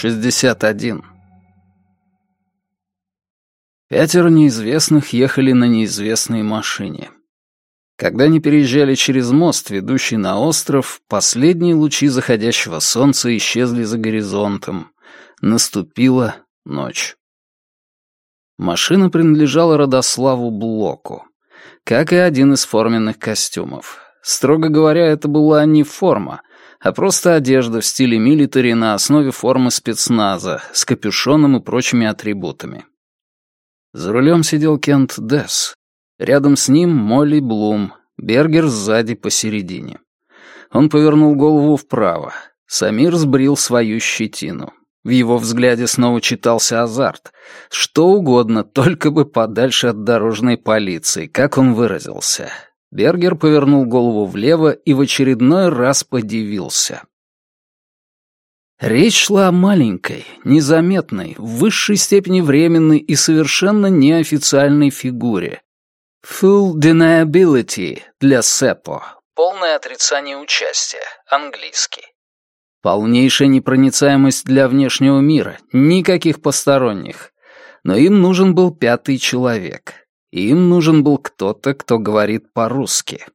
61. Пятеро неизвестных ехали на неизвестной машине. Когда они переезжали через мост, ведущий на остров, последние лучи заходящего солнца исчезли за горизонтом. Наступила ночь. Машина принадлежала Родославу Блоку, как и один из форменных костюмов. Строго говоря, это была не форма, а просто одежда в стиле милитари на основе формы спецназа с капюшоном и прочими атрибутами. За рулем сидел Кент Десс. Рядом с ним Молли Блум, Бергер сзади посередине. Он повернул голову вправо. Самир сбрил свою щетину. В его взгляде снова читался азарт. Что угодно, только бы подальше от дорожной полиции, как он выразился. Бергер повернул голову влево и в очередной раз подивился. Речь шла о маленькой, незаметной, в высшей степени временной и совершенно неофициальной фигуре. Full deniability для СЭПО. Полное отрицание участия. Английский. Полнейшая непроницаемость для внешнего мира, никаких посторонних. Но им нужен был пятый человек. Им нужен был кто-то, кто говорит по-русски.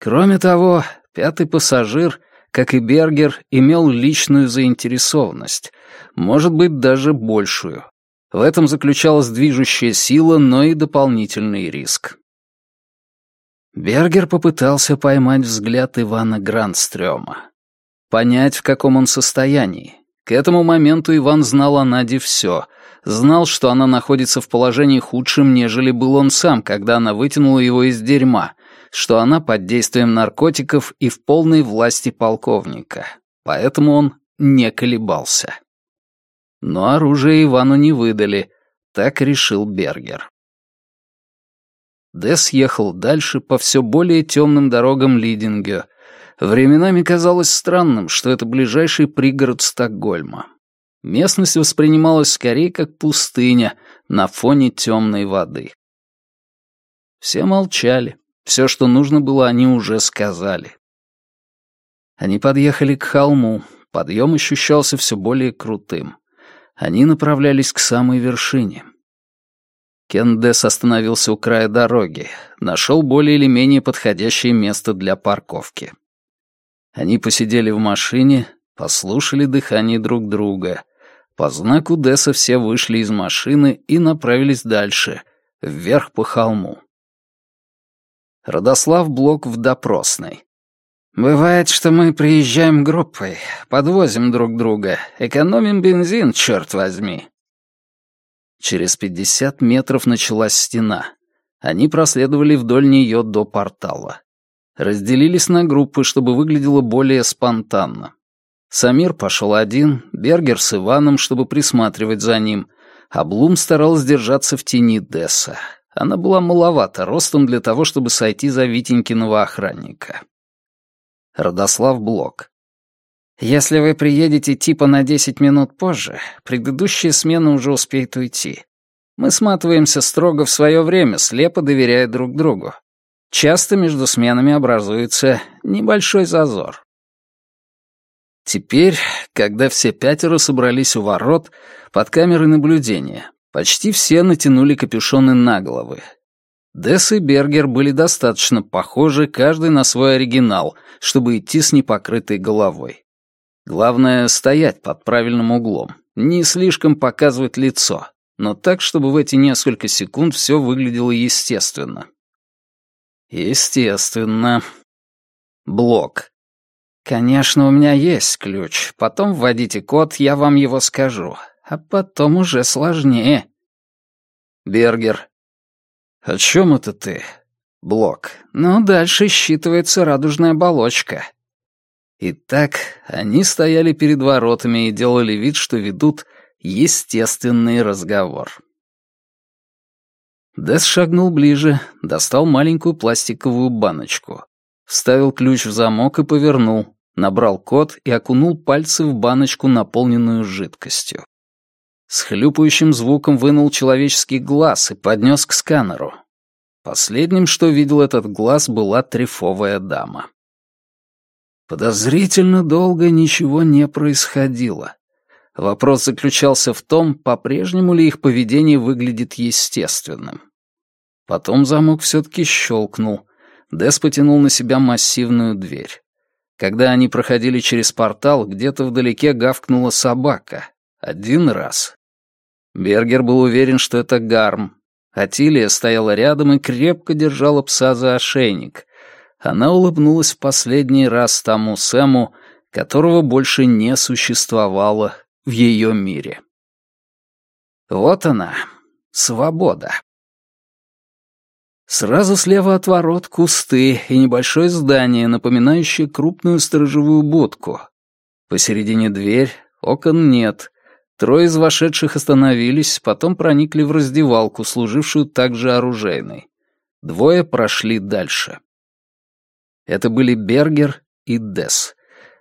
Кроме того, пятый пассажир, как и Бергер, имел личную заинтересованность, может быть, даже большую. В этом заключалась движущая сила, но и дополнительный риск. Бергер попытался поймать взгляд Ивана Грандстрёма. Понять, в каком он состоянии. К этому моменту Иван знал о Наде все — знал, что она находится в положении худшем, нежели был он сам, когда она вытянула его из дерьма, что она под действием наркотиков и в полной власти полковника. Поэтому он не колебался. Но оружие Ивану не выдали, так решил Бергер. Дес ехал дальше по все более темным дорогам Лидингё. Временами казалось странным, что это ближайший пригород Стокгольма. Местность воспринималась скорее как пустыня на фоне темной воды. Все молчали. Все, что нужно было, они уже сказали. Они подъехали к холму. Подъем ощущался все более крутым. Они направлялись к самой вершине. Кендес остановился у края дороги, нашел более или менее подходящее место для парковки. Они посидели в машине, послушали дыхание друг друга, по знаку Десса все вышли из машины и направились дальше, вверх по холму. Родослав Блок в допросной. «Бывает, что мы приезжаем группой, подвозим друг друга, экономим бензин, черт возьми». Через пятьдесят метров началась стена. Они проследовали вдоль нее до портала. Разделились на группы, чтобы выглядело более спонтанно. Самир пошел один, Бергер с Иваном, чтобы присматривать за ним, а Блум старалась держаться в тени Десса. Она была маловата ростом для того, чтобы сойти за Витенькиного охранника. Родослав Блок. «Если вы приедете типа на десять минут позже, предыдущая смена уже успеет уйти. Мы сматываемся строго в свое время, слепо доверяя друг другу. Часто между сменами образуется небольшой зазор. Теперь, когда все пятеро собрались у ворот, под камерой наблюдения, почти все натянули капюшоны на головы. Десс и Бергер были достаточно похожи, каждый на свой оригинал, чтобы идти с непокрытой головой. Главное — стоять под правильным углом, не слишком показывать лицо, но так, чтобы в эти несколько секунд все выглядело естественно. Естественно. Блок. «Конечно, у меня есть ключ. Потом вводите код, я вам его скажу. А потом уже сложнее». Бергер. «О чем это ты?» Блок. «Ну, дальше считывается радужная оболочка». Итак, они стояли перед воротами и делали вид, что ведут естественный разговор. Дэс шагнул ближе, достал маленькую пластиковую баночку, вставил ключ в замок и повернул набрал код и окунул пальцы в баночку, наполненную жидкостью. С хлюпающим звуком вынул человеческий глаз и поднес к сканеру. Последним, что видел этот глаз, была трефовая дама. Подозрительно долго ничего не происходило. Вопрос заключался в том, по-прежнему ли их поведение выглядит естественным. Потом замок все-таки щелкнул. Дес потянул на себя массивную дверь. Когда они проходили через портал, где-то вдалеке гавкнула собака. Один раз. Бергер был уверен, что это Гарм. Атилия стояла рядом и крепко держала пса за ошейник. Она улыбнулась в последний раз тому Сэму, которого больше не существовало в ее мире. Вот она, свобода. Сразу слева от ворот кусты и небольшое здание, напоминающее крупную сторожевую будку. Посередине дверь, окон нет. Трое из вошедших остановились, потом проникли в раздевалку, служившую также оружейной. Двое прошли дальше. Это были Бергер и Десс.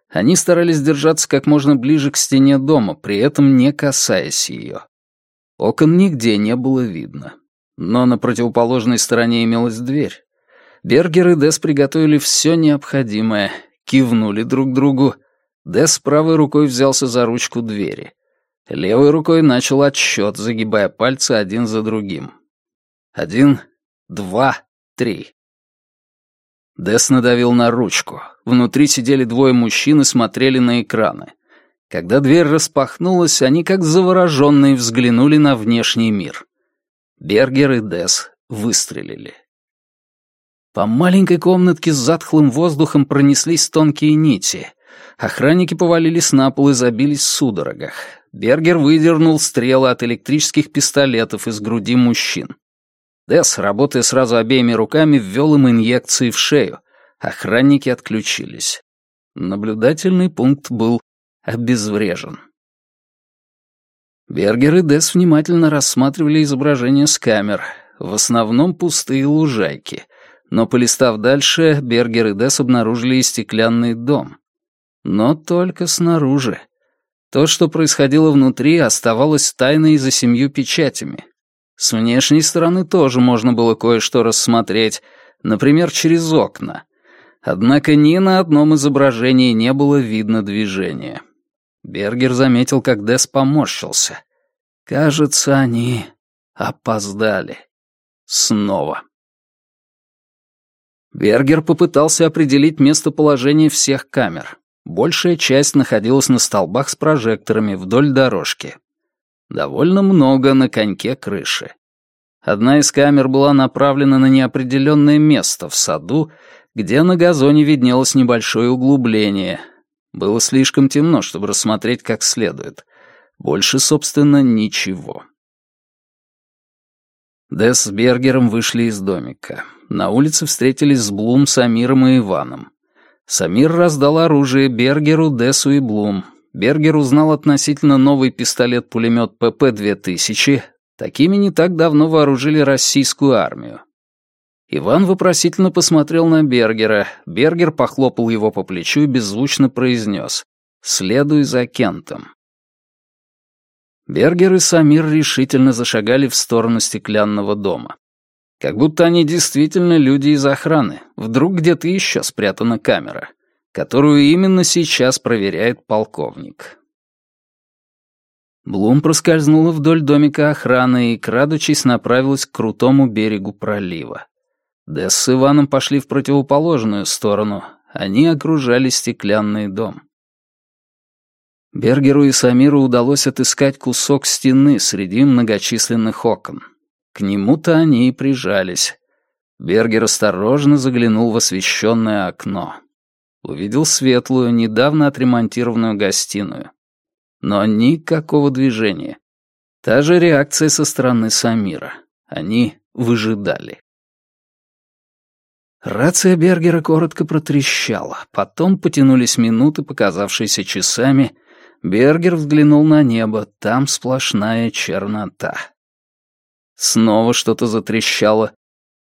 Они старались держаться как можно ближе к стене дома, при этом не касаясь ее. Окон нигде не было видно. Но на противоположной стороне имелась дверь. Бергер и Дес приготовили все необходимое, кивнули друг другу. Дес правой рукой взялся за ручку двери. Левой рукой начал отсчет, загибая пальцы один за другим. Один, два, три. Дес надавил на ручку. Внутри сидели двое мужчин и смотрели на экраны. Когда дверь распахнулась, они как завороженные взглянули на внешний мир. Бергер и Дес выстрелили. По маленькой комнатке с затхлым воздухом пронеслись тонкие нити. Охранники повалились на пол и забились в судорогах. Бергер выдернул стрелы от электрических пистолетов из груди мужчин. Десс, работая сразу обеими руками, ввел им инъекции в шею. Охранники отключились. Наблюдательный пункт был обезврежен. Бергер и Десс внимательно рассматривали изображения с камер, в основном пустые лужайки, но, полистав дальше, Бергер и Десс обнаружили и стеклянный дом. Но только снаружи. То, что происходило внутри, оставалось тайной за семью печатями. С внешней стороны тоже можно было кое-что рассмотреть, например, через окна. Однако ни на одном изображении не было видно движения. Бергер заметил, как Дес поморщился. Кажется, они опоздали. Снова. Бергер попытался определить местоположение всех камер. Большая часть находилась на столбах с прожекторами вдоль дорожки довольно много на коньке крыши. Одна из камер была направлена на неопределенное место в саду, где на газоне виднелось небольшое углубление. Было слишком темно, чтобы рассмотреть как следует. Больше, собственно, ничего. Десс с Бергером вышли из домика. На улице встретились с Блум, Самиром и Иваном. Самир раздал оружие Бергеру, Дессу и Блум, Бергер узнал относительно новый пистолет-пулемет ПП-2000. Такими не так давно вооружили российскую армию. Иван вопросительно посмотрел на Бергера. Бергер похлопал его по плечу и беззвучно произнес «Следуй за Кентом». Бергер и Самир решительно зашагали в сторону стеклянного дома. Как будто они действительно люди из охраны. Вдруг где-то еще спрятана камера которую именно сейчас проверяет полковник. Блум проскользнула вдоль домика охраны и, крадучись, направилась к крутому берегу пролива. Десс с Иваном пошли в противоположную сторону. Они окружали стеклянный дом. Бергеру и Самиру удалось отыскать кусок стены среди многочисленных окон. К нему-то они и прижались. Бергер осторожно заглянул в освещенное окно увидел светлую, недавно отремонтированную гостиную. Но никакого движения. Та же реакция со стороны Самира. Они выжидали. Рация Бергера коротко протрещала. Потом потянулись минуты, показавшиеся часами. Бергер взглянул на небо. Там сплошная чернота. Снова что-то затрещало.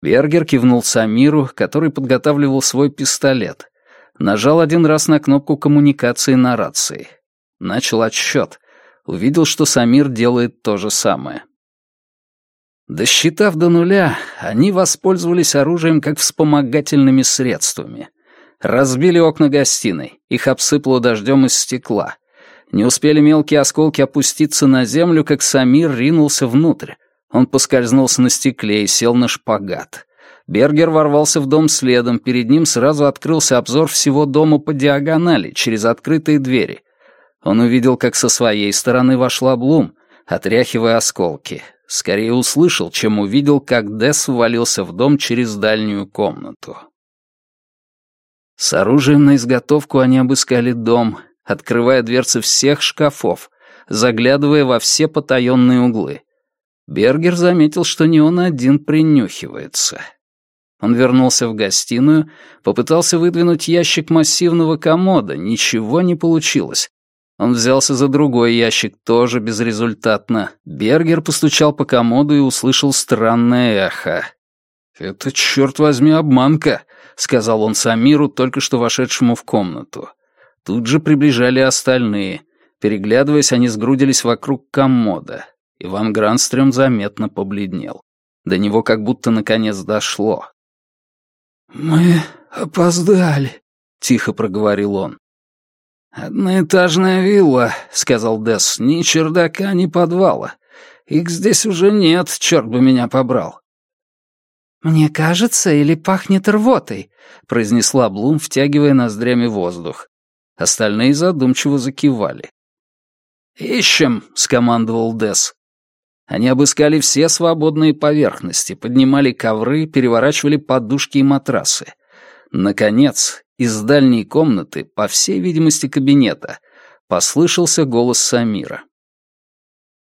Бергер кивнул Самиру, который подготавливал свой пистолет. Нажал один раз на кнопку коммуникации на рации. Начал отсчет. Увидел, что Самир делает то же самое. Досчитав до нуля, они воспользовались оружием как вспомогательными средствами. Разбили окна гостиной, их обсыпало дождем из стекла. Не успели мелкие осколки опуститься на землю, как Самир ринулся внутрь. Он поскользнулся на стекле и сел на шпагат. Бергер ворвался в дом следом, перед ним сразу открылся обзор всего дома по диагонали, через открытые двери. Он увидел, как со своей стороны вошла Блум, отряхивая осколки. Скорее услышал, чем увидел, как Десс ввалился в дом через дальнюю комнату. С оружием на изготовку они обыскали дом, открывая дверцы всех шкафов, заглядывая во все потаенные углы. Бергер заметил, что не он один принюхивается. Он вернулся в гостиную, попытался выдвинуть ящик массивного комода, ничего не получилось. Он взялся за другой ящик, тоже безрезультатно. Бергер постучал по комоду и услышал странное эхо. «Это, черт возьми, обманка», — сказал он Самиру, только что вошедшему в комнату. Тут же приближали остальные. Переглядываясь, они сгрудились вокруг комода. Иван Гранстрём заметно побледнел. До него как будто наконец дошло. «Мы опоздали», — тихо проговорил он. «Одноэтажная вилла», — сказал Десс, — «ни чердака, ни подвала. Их здесь уже нет, черт бы меня побрал». «Мне кажется, или пахнет рвотой», — произнесла Блум, втягивая ноздрями воздух. Остальные задумчиво закивали. «Ищем», — скомандовал Десс. Они обыскали все свободные поверхности, поднимали ковры, переворачивали подушки и матрасы. Наконец, из дальней комнаты, по всей видимости кабинета, послышался голос Самира.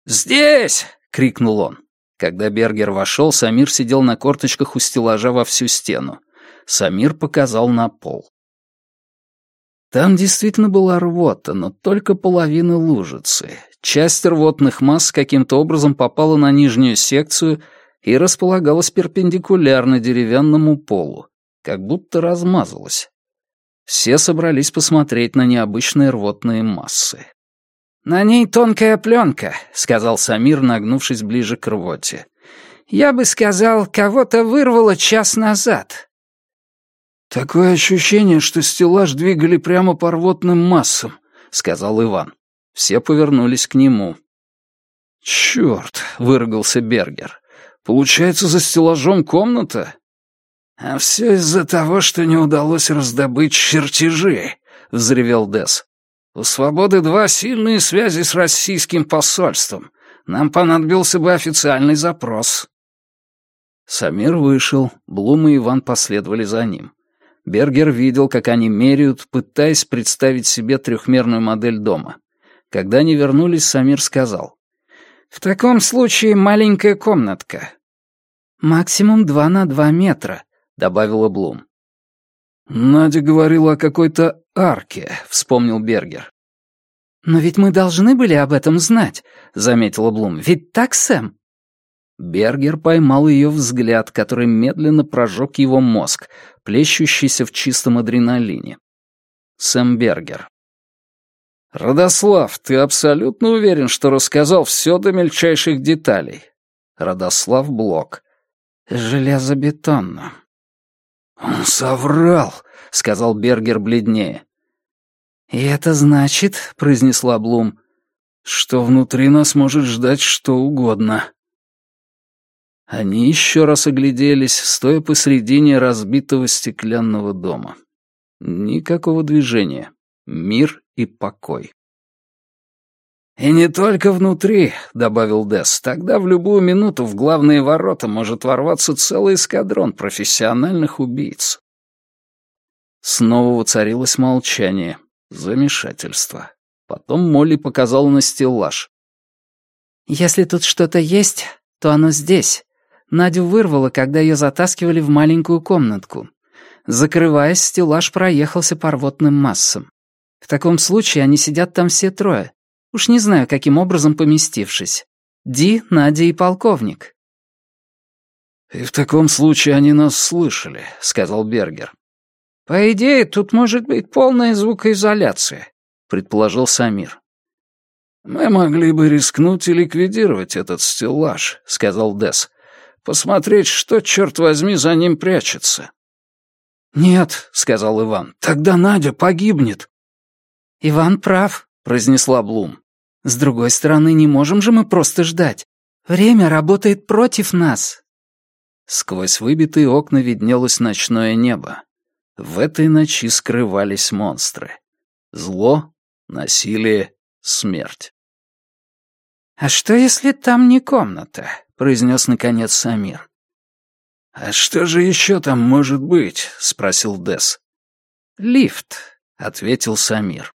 «Здесь!» — крикнул он. Когда Бергер вошел, Самир сидел на корточках у стеллажа во всю стену. Самир показал на пол. Там действительно была рвота, но только половина лужицы. Часть рвотных масс каким-то образом попала на нижнюю секцию и располагалась перпендикулярно деревянному полу, как будто размазалась. Все собрались посмотреть на необычные рвотные массы. «На ней тонкая пленка», — сказал Самир, нагнувшись ближе к рвоте. «Я бы сказал, кого-то вырвало час назад». «Такое ощущение, что стеллаж двигали прямо по рвотным массам», — сказал Иван. Все повернулись к нему. «Чёрт!» — выругался Бергер. «Получается, за стеллажом комната?» «А все из-за того, что не удалось раздобыть чертежи», — взревел Дес. «У «Свободы два сильные связи с российским посольством. Нам понадобился бы официальный запрос». Самир вышел, Блум и Иван последовали за ним. Бергер видел, как они меряют, пытаясь представить себе трехмерную модель дома. Когда они вернулись, Самир сказал. «В таком случае маленькая комнатка». «Максимум два на два метра», — добавила Блум. «Надя говорила о какой-то арке», — вспомнил Бергер. «Но ведь мы должны были об этом знать», — заметила Блум. «Ведь так, Сэм?» Бергер поймал ее взгляд, который медленно прожег его мозг, плещущийся в чистом адреналине. Сэм Бергер. «Родослав, ты абсолютно уверен, что рассказал все до мельчайших деталей?» Родослав Блок. «Железобетонно», «Он соврал», — сказал Бергер бледнее. «И это значит», — произнесла Блум, — «что внутри нас может ждать что угодно». Они еще раз огляделись, стоя посредине разбитого стеклянного дома. Никакого движения. Мир и покой. «И не только внутри», — добавил Десс. «Тогда в любую минуту в главные ворота может ворваться целый эскадрон профессиональных убийц». Снова воцарилось молчание, замешательство. Потом Молли показала на стеллаж. «Если тут что-то есть, то оно здесь. Надю вырвало, когда ее затаскивали в маленькую комнатку. Закрываясь, стеллаж проехался по рвотным массам. В таком случае они сидят там все трое. Уж не знаю, каким образом поместившись. Ди, Надя и полковник. «И в таком случае они нас слышали», — сказал Бергер. «По идее, тут может быть полная звукоизоляция», — предположил Самир. «Мы могли бы рискнуть и ликвидировать этот стеллаж», — сказал Десс. «Посмотреть, что, черт возьми, за ним прячется». «Нет», — сказал Иван, — «тогда Надя погибнет». «Иван прав», произнесла Блум. «С другой стороны, не можем же мы просто ждать. Время работает против нас». Сквозь выбитые окна виднелось ночное небо. В этой ночи скрывались монстры. Зло, насилие, смерть. «А что, если там не комната?» — произнес наконец Самир. «А что же еще там может быть?» — спросил Дес. «Лифт», — ответил Самир.